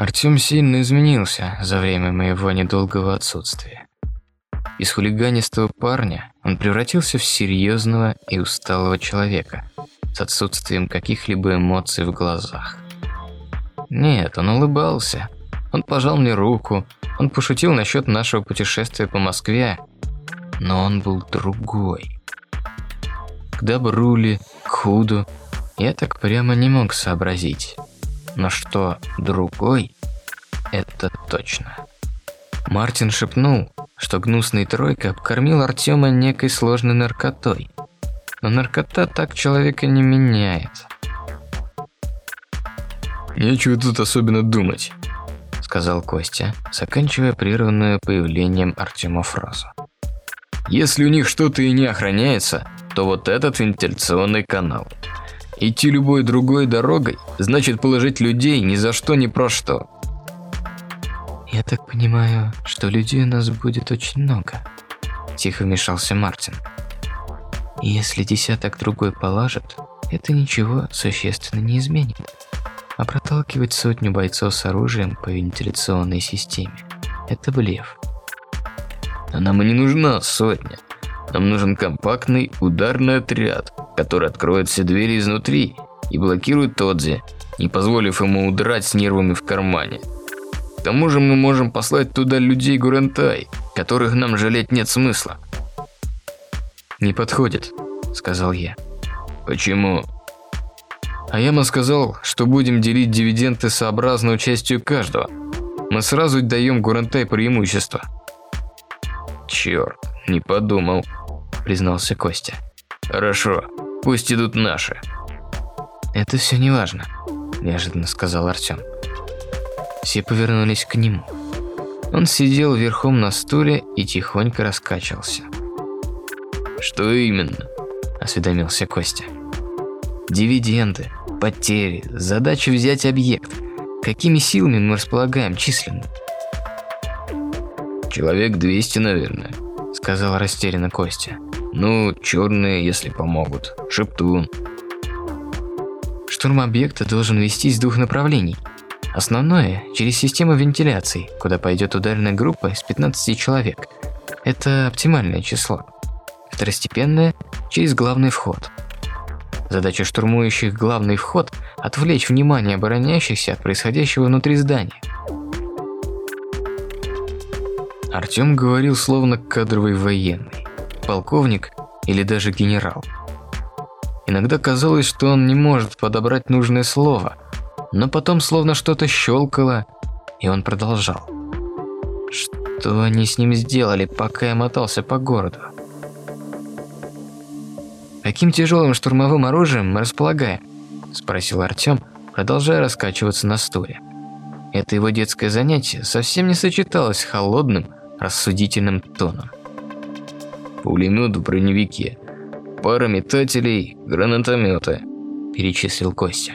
Артем сильно изменился за время моего недолгого отсутствия. Из хулиганистого парня он превратился в серьезного и усталого человека с отсутствием каких-либо эмоций в глазах. Нет, он улыбался. Он пожал мне руку. Он пошутил насчет нашего путешествия по Москве. Но он был другой. К добру ли, к худу, я так прямо не мог сообразить. Но что другой, это точно. Мартин шепнул, что гнусный тройка обкормил Артема некой сложной наркотой. Но наркота так человека не меняет. «Нечего тут особенно думать», – сказал Костя, заканчивая прерванную появлением Артема фразу. «Если у них что-то и не охраняется, то вот этот вентиляционный канал – Идти любой другой дорогой значит положить людей ни за что ни про что. Я так понимаю, что людей у нас будет очень много. Тихо вмешался Мартин. Если десяток другой положат, это ничего существенно не изменит. А проталкивать сотню бойцов с оружием по вентиляционной системе – это блеф. А нам и не нужна сотня. Нам нужен компактный ударный отряд, который откроет все двери изнутри и блокирует Тодзи, не позволив ему удрать с нервами в кармане. К тому же мы можем послать туда людей Гурентай, которых нам жалеть нет смысла. «Не подходит», – сказал я. «Почему?» А Яма сказал, что будем делить дивиденды сообразно участию каждого. Мы сразу даем Гурентай преимущество. Черт, не подумал признался Костя. Хорошо, пусть идут наши. Это все не важно, неожиданно сказал Артем. Все повернулись к нему. Он сидел верхом на стуле и тихонько раскачивался. Что именно? осведомился Костя. Дивиденды, потери, задача взять объект. Какими силами мы располагаем численно? Человек 200, наверное, сказал растерянно Костя. Ну, черные, если помогут. Шептун. Штурм объекта должен вестись с двух направлений. Основное – через систему вентиляции, куда пойдет ударная группа из 15 человек. Это оптимальное число. Второстепенное – через главный вход. Задача штурмующих главный вход – отвлечь внимание обороняющихся от происходящего внутри здания. Артем говорил словно кадровый военный полковник или даже генерал. Иногда казалось, что он не может подобрать нужное слово, но потом словно что-то щелкало, и он продолжал. Что они с ним сделали, пока я мотался по городу? «Каким тяжелым штурмовым оружием мы располагаем?» – спросил Артем, продолжая раскачиваться на стуле. Это его детское занятие совсем не сочеталось с холодным, рассудительным тоном пулемет в броневике, пара метателей, гранатометы», – перечислил Костя.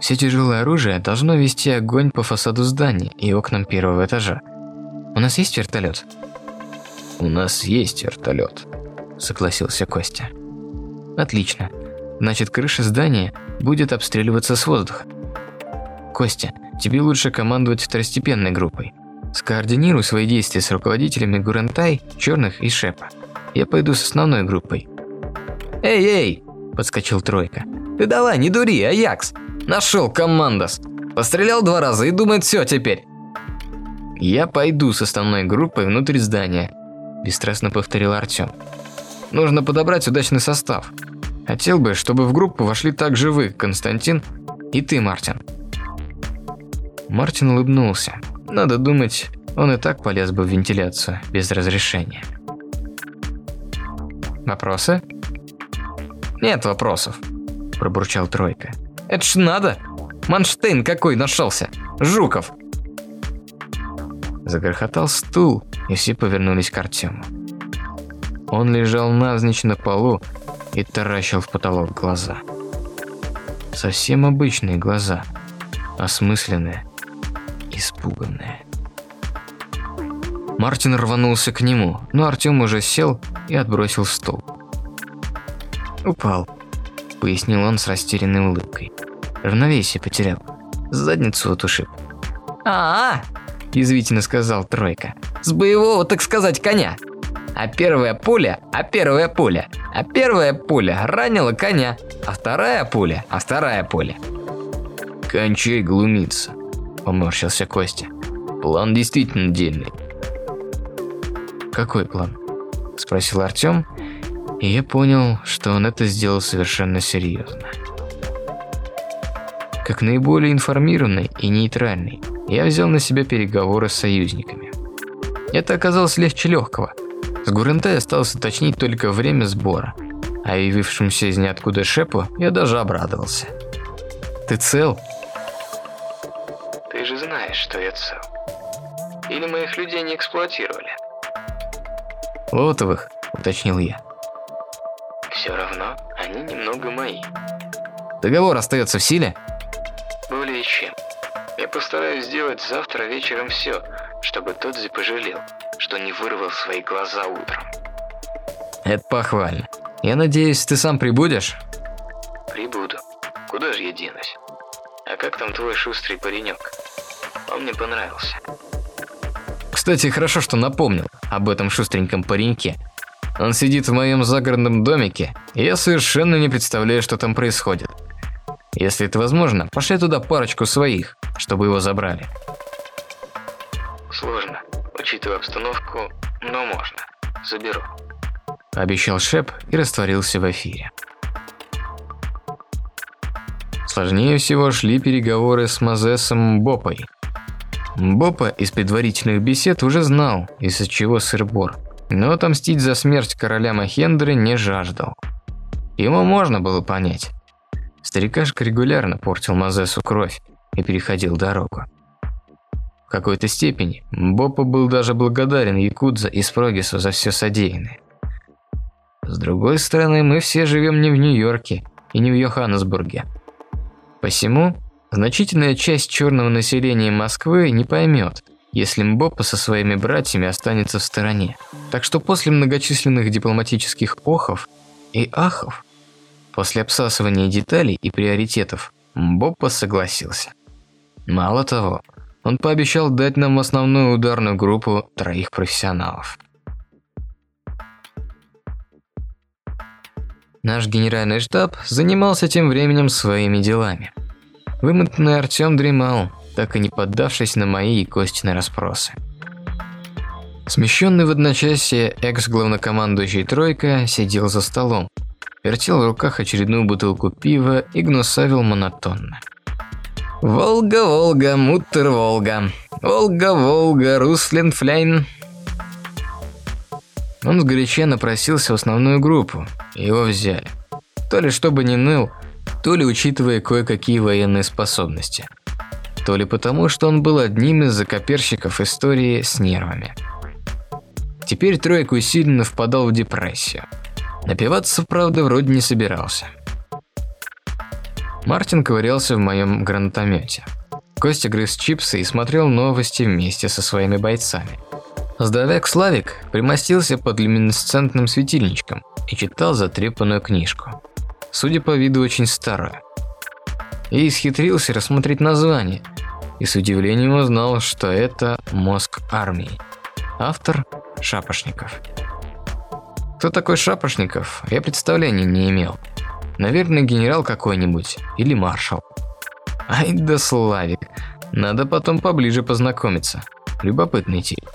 Все тяжелое оружие должно вести огонь по фасаду здания и окнам первого этажа. У нас есть вертолет? У нас есть вертолет, согласился Костя. Отлично. Значит, крыша здания будет обстреливаться с воздуха. Костя, тебе лучше командовать второстепенной группой. Скоординируй свои действия с руководителями Гурентай, Черных и Шепа. Я пойду с основной группой. «Эй, эй!» – подскочил Тройка. «Ты давай, не дури, Аякс! Нашел командос! Пострелял два раза и думает, все теперь!» «Я пойду с основной группой внутрь здания», – бесстрастно повторил Артем. «Нужно подобрать удачный состав. Хотел бы, чтобы в группу вошли также вы, Константин, и ты, Мартин». Мартин улыбнулся. Надо думать, он и так полез бы в вентиляцию без разрешения. Вопросы? Нет вопросов. пробурчал Тройка. «Это ж надо! Манштейн какой нашелся! Жуков!» Загрохотал стул, и все повернулись к Артему. Он лежал навзничь на полу и таращил в потолок глаза. Совсем обычные глаза, осмысленные, испуганные. Мартин рванулся к нему, но Артем уже сел и отбросил стул. «Упал», — пояснил он с растерянной улыбкой. «Равновесие потерял. Задницу вот ушиб». «А-а!» – язвительно сказал Тройка. «С боевого, так сказать, коня. А первая пуля, а первая пуля, а первая пуля ранила коня, а вторая пуля, а вторая пуля». «Кончай глумиться», – поморщился Костя. «План действительно дельный». «Какой план?» – спросил Артем, и я понял, что он это сделал совершенно серьезно. Как наиболее информированный и нейтральный, я взял на себя переговоры с союзниками. Это оказалось легче легкого. С Гурентай осталось уточнить только время сбора, а явившимся из ниоткуда Шепу я даже обрадовался. «Ты цел?» «Ты же знаешь, что я цел. Или моих людей не эксплуатировали?» «Лотовых», — уточнил я. Все равно они немного мои. Договор остается в силе? Более чем. Я постараюсь сделать завтра вечером все, чтобы Тодзи пожалел, что не вырвал свои глаза утром. Это похвально. Я надеюсь, ты сам прибудешь? Прибуду. Куда же я денусь? А как там твой шустрый паренек? Он мне понравился. Кстати, хорошо, что напомнил об этом шустреньком пареньке. Он сидит в моем загородном домике, и я совершенно не представляю, что там происходит. Если это возможно, пошли туда парочку своих, чтобы его забрали. Сложно, учитывая обстановку, но можно. Заберу. Обещал Шеп и растворился в эфире. Сложнее всего шли переговоры с Мазесом Бопой. Бопа из предварительных бесед уже знал, из-за чего сыр-бор – но отомстить за смерть короля Махендры не жаждал. Ему можно было понять. Старикашка регулярно портил Мазесу кровь и переходил дорогу. В какой-то степени Бопа был даже благодарен Якудза и Спрогису за все содеянное. С другой стороны, мы все живем не в Нью-Йорке и не в Йоханнесбурге. Посему, значительная часть черного населения Москвы не поймет, если Мбопа со своими братьями останется в стороне. Так что после многочисленных дипломатических охов и ахов, после обсасывания деталей и приоритетов, Мбопа согласился. Мало того, он пообещал дать нам основную ударную группу троих профессионалов. Наш генеральный штаб занимался тем временем своими делами. Вымотанный Артем дремал, так и не поддавшись на мои и Костины расспросы. Смещенный в одночасье экс-главнокомандующий Тройка сидел за столом, вертел в руках очередную бутылку пива и гнусавил монотонно. «Волга, Волга, Муттер, Волга. Волга, Волга, Руслен, Фляйн». Он сгоряча напросился в основную группу, и его взяли. То ли чтобы не ныл, то ли учитывая кое-какие военные способности – то ли потому, что он был одним из закоперщиков истории с нервами. Теперь Тройк усиленно впадал в депрессию. Напиваться, правда, вроде не собирался. Мартин ковырялся в моем гранатомете. Костя грыз чипсы и смотрел новости вместе со своими бойцами. Здоровяк Славик примостился под люминесцентным светильничком и читал затрепанную книжку. Судя по виду, очень старую и исхитрился рассмотреть название, и с удивлением узнал, что это «Мозг армии». Автор – Шапошников. Кто такой Шапошников, я представления не имел. Наверное, генерал какой-нибудь или маршал. Ай да Славик, надо потом поближе познакомиться. Любопытный тип.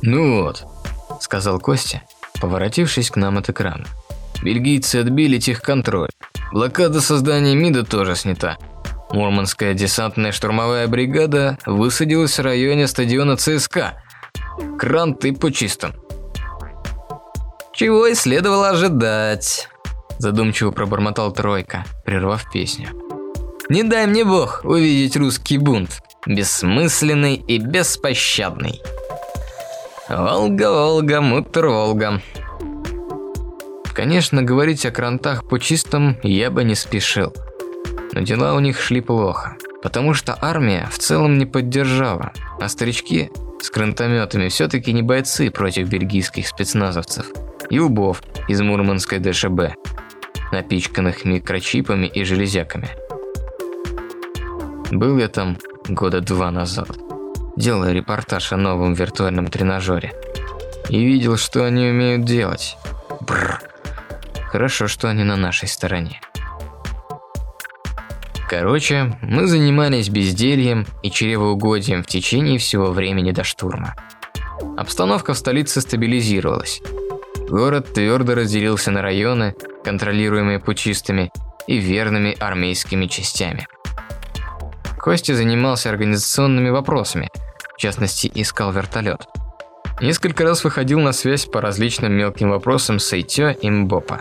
«Ну вот», – сказал Костя, поворотившись к нам от экрана. Бельгийцы отбили техконтроль. Блокада создания МИДа тоже снята. Мурманская десантная штурмовая бригада высадилась в районе стадиона ЦСКА. Кранты по чистым. Чего и следовало ожидать, Задумчиво пробормотал Тройка, прервав песню. «Не дай мне бог увидеть русский бунт, бессмысленный и беспощадный». «Волга, Волга, мутер Волга». Конечно, говорить о крантах по чистым я бы не спешил. Но дела у них шли плохо, потому что армия в целом не поддержала, а старички с крантометами все-таки не бойцы против бельгийских спецназовцев и убов из мурманской ДШБ, напичканных микрочипами и железяками. Был я там года два назад, делая репортаж о новом виртуальном тренажере. И видел, что они умеют делать. Бррр. Хорошо, что они на нашей стороне. Короче, мы занимались бездельем и чревоугодием в течение всего времени до штурма. Обстановка в столице стабилизировалась. Город твердо разделился на районы, контролируемые пучистами и верными армейскими частями. Костя занимался организационными вопросами, в частности, искал вертолет. Несколько раз выходил на связь по различным мелким вопросам с Эйтё и Мбопа.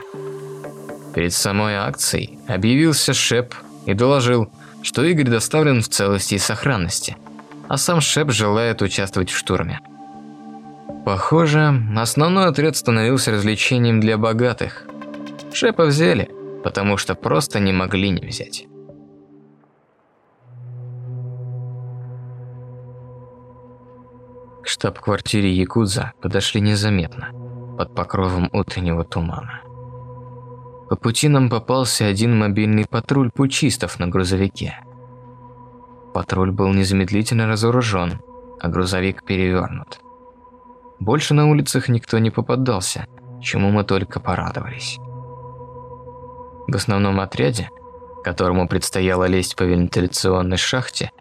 Перед самой акцией объявился Шеп и доложил, что Игорь доставлен в целости и сохранности, а сам Шеп желает участвовать в штурме. Похоже, основной отряд становился развлечением для богатых. Шепа взяли, потому что просто не могли не взять. Штаб-квартире Якудза подошли незаметно, под покровом утреннего тумана. По пути нам попался один мобильный патруль пучистов на грузовике. Патруль был незамедлительно разоружен, а грузовик перевернут. Больше на улицах никто не попадался, чему мы только порадовались. В основном отряде, которому предстояло лезть по вентиляционной шахте,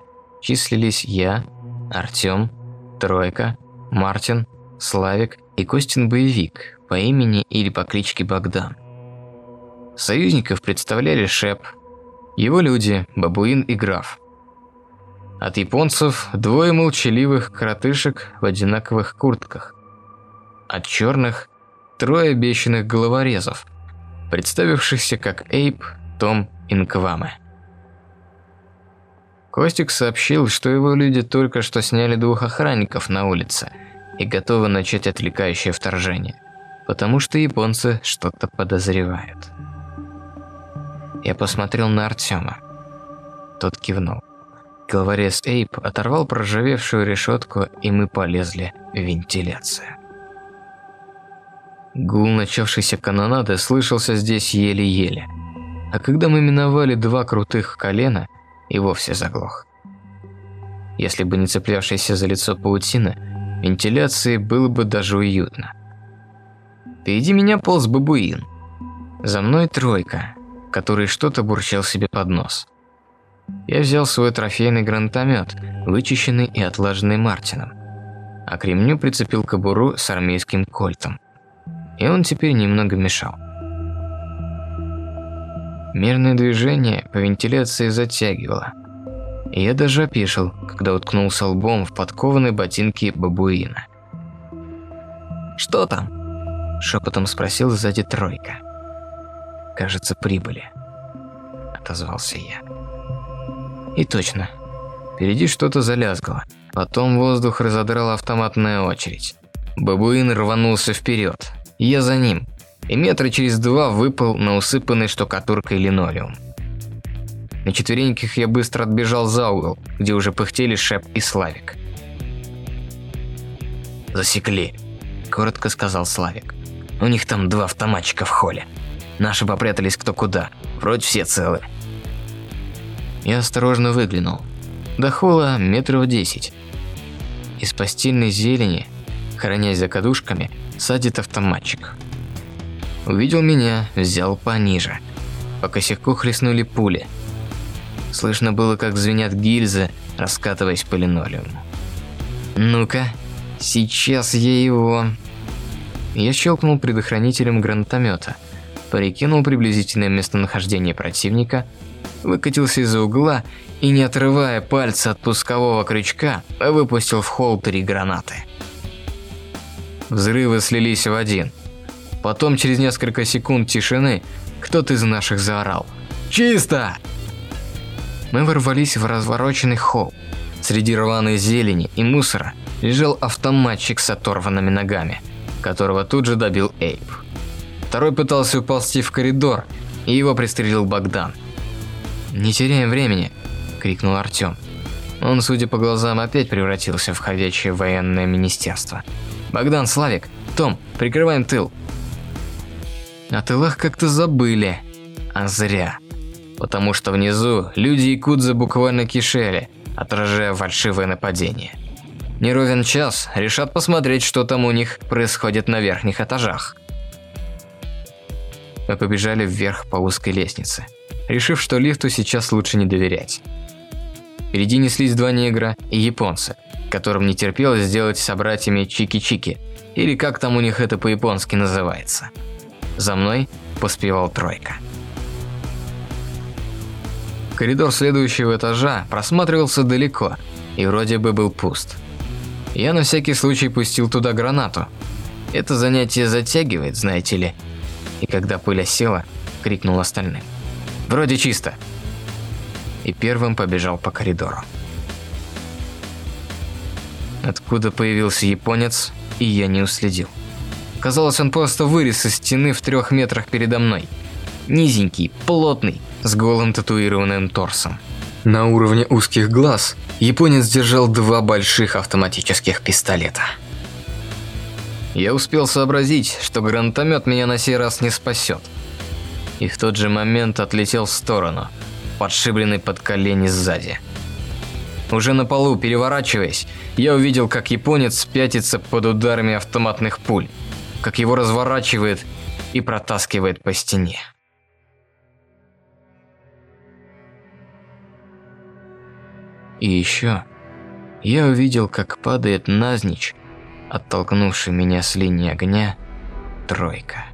числились я, Артём, Тройка, Мартин, Славик и Костин Боевик по имени или по кличке Богдан. Союзников представляли Шеп, его люди Бабуин и Граф. От японцев двое молчаливых коротышек в одинаковых куртках. От черных трое обещанных головорезов, представившихся как Эйп, Том и Нкваме. Костик сообщил, что его люди только что сняли двух охранников на улице и готовы начать отвлекающее вторжение, потому что японцы что-то подозревают. Я посмотрел на Артема. Тот кивнул. Головорез Эйп оторвал проржавевшую решетку, и мы полезли в вентиляцию. Гул начавшейся канонады слышался здесь еле-еле. А когда мы миновали два крутых колена, и вовсе заглох. Если бы не цеплявшаяся за лицо паутина, вентиляции было бы даже уютно. Впереди меня полз бабуин. За мной тройка, который что-то бурчал себе под нос. Я взял свой трофейный гранатомет, вычищенный и отлаженный Мартином, а к ремню прицепил кобуру с армейским кольтом. И он теперь немного мешал. Мерное движение по вентиляции затягивало. И я даже опешил, когда уткнулся лбом в подкованные ботинки бабуина. «Что там?» – шепотом спросил сзади тройка. «Кажется, прибыли», – отозвался я. И точно. Впереди что-то залязгало. Потом воздух разодрала автоматная очередь. Бабуин рванулся вперед. Я за ним. И метра через два выпал на усыпанный штукатуркой линолеум. На четвереньках я быстро отбежал за угол, где уже пыхтели Шеп и Славик. «Засекли», – коротко сказал Славик. «У них там два автоматчика в холле. Наши попрятались кто куда. Вроде все целы. Я осторожно выглянул. До холла метров десять. Из постельной зелени, хранясь за кадушками, садит автоматчик. Увидел меня, взял пониже. По косяку хлестнули пули. Слышно было, как звенят гильзы, раскатываясь по линолеуму. «Ну-ка, сейчас я его...» Я щелкнул предохранителем гранатомета, прикинул приблизительное местонахождение противника – выкатился из-за угла и, не отрывая пальца от пускового крючка, выпустил в холл три гранаты. Взрывы слились в один. Потом, через несколько секунд тишины, кто-то из наших заорал «Чисто!». Мы ворвались в развороченный холл. Среди рваной зелени и мусора лежал автоматчик с оторванными ногами, которого тут же добил Эйп. Второй пытался уползти в коридор, и его пристрелил Богдан. «Не теряем времени!» – крикнул Артем. Он, судя по глазам, опять превратился в ходячее военное министерство. «Богдан, Славик, Том, прикрываем тыл!» О тылах как-то забыли. А зря. Потому что внизу люди Якудза буквально кишели, отражая фальшивое нападение. Не ровен час, решат посмотреть, что там у них происходит на верхних этажах. Мы побежали вверх по узкой лестнице, решив, что лифту сейчас лучше не доверять. Впереди неслись два негра и японцы, которым не терпелось сделать собратьями чики-чики, или как там у них это по-японски называется. За мной поспевал тройка. Коридор следующего этажа просматривался далеко и вроде бы был пуст. Я на всякий случай пустил туда гранату. Это занятие затягивает, знаете ли. И когда пыль осела, крикнул остальным. «Вроде чисто!» И первым побежал по коридору. Откуда появился японец, и я не уследил. Казалось, он просто вырез из стены в трех метрах передо мной. Низенький, плотный, с голым татуированным торсом. На уровне узких глаз японец держал два больших автоматических пистолета. Я успел сообразить, что гранатомет меня на сей раз не спасет. И в тот же момент отлетел в сторону, подшибленный под колени сзади. Уже на полу, переворачиваясь, я увидел, как японец пятится под ударами автоматных пуль, как его разворачивает и протаскивает по стене. И еще я увидел, как падает назничь, оттолкнувший меня с линии огня, тройка.